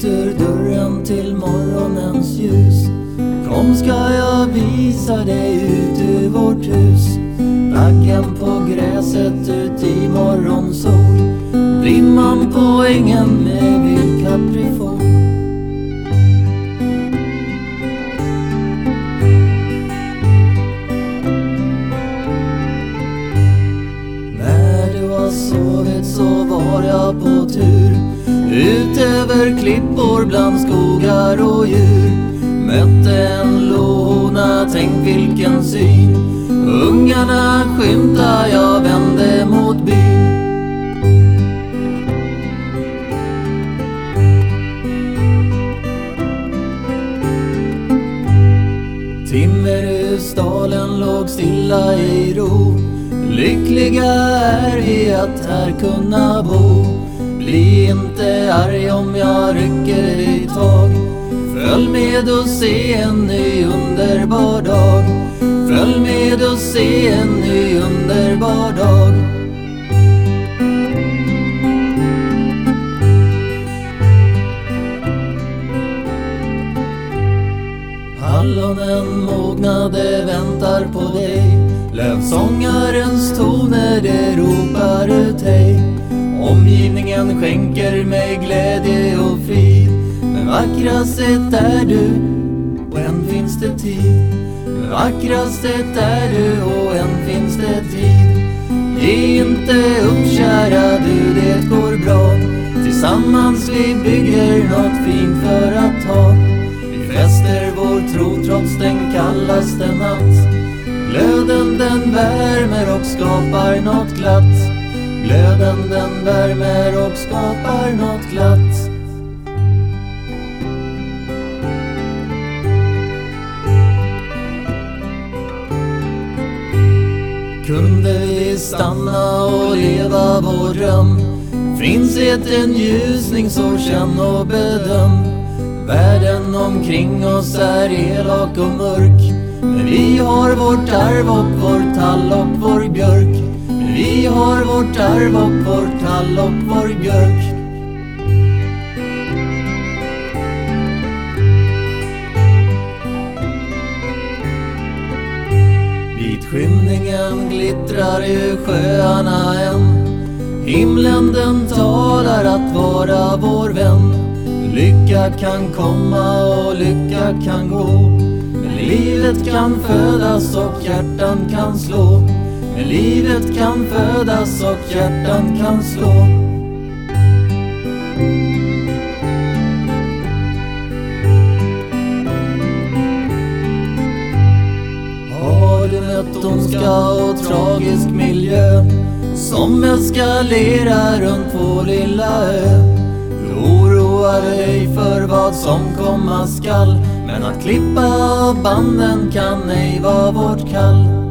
ut ur dörren till morgonens ljus. Kom ska jag visa dig ut ur vårt hus. Backen på gräset ut i morgonsol. Dimman på ängen med vildkaprifol. När du har sovit så var jag på tur ut över klippor bland skogar och djur. Mötte en lona, tänk vilken syn. Ungarna skymta, jag vände mot byn. Timmerhusdalen låg stilla i ro. Lyckliga är vi att här kunna bo. Bli inte arg om jag rycker dig tag. Följ med och se en ny underbar dag. Följ med och se en ny underbar dag. Hallonen mognade väntar på dig. Lövsångarens toner det ropar ut Omgivningen skänker mig glädje och frid. Men vackrast är du och än finns det tid. Men är du och än finns det tid. Ge inte upp kära du, det går bra. Tillsammans vi bygger något fint för att ha. Vi fäster vår tro trots den kallaste natt. Glöden den värmer och skapar något glatt. Glöden den värmer och skapar något glatt. Kunde vi stanna och leva vår dröm? Finns det en ljusning så känn och bedöm. Världen omkring oss är elak och mörk. Men vi har vårt arv och vår tall vårt arv och vår tall och vår björk. Vid skymningen glittrar ju sjöarna än. Himlen den talar att vara vår vän. Lycka kan komma och lycka kan gå. Men livet kan födas och hjärtan kan slå. Men livet kan födas och hjärtan kan slå Har du mött ondska och tragisk miljö som eskalerar runt vår lilla ö? Du oroar dig för vad som komma skall men att klippa av banden kan ej vara vårt kall.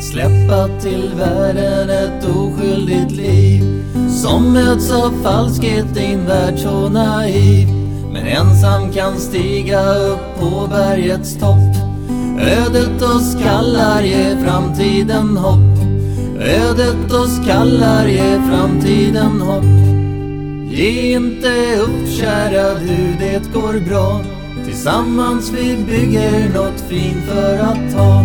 Att släppa till världen ett oskyldigt liv. Som möts av falskhet i en värld så naiv. Men ensam kan stiga upp på bergets topp. Ödet oss kallar, ge framtiden hopp. Ödet oss kallar, ge framtiden hopp. Ge inte upp kära du, det går bra. Tillsammans vi bygger något fint för att ta